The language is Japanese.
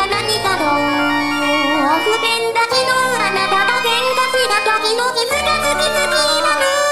は何かの不便だけどあなたが喧嘩した時の傷かず気ズきなる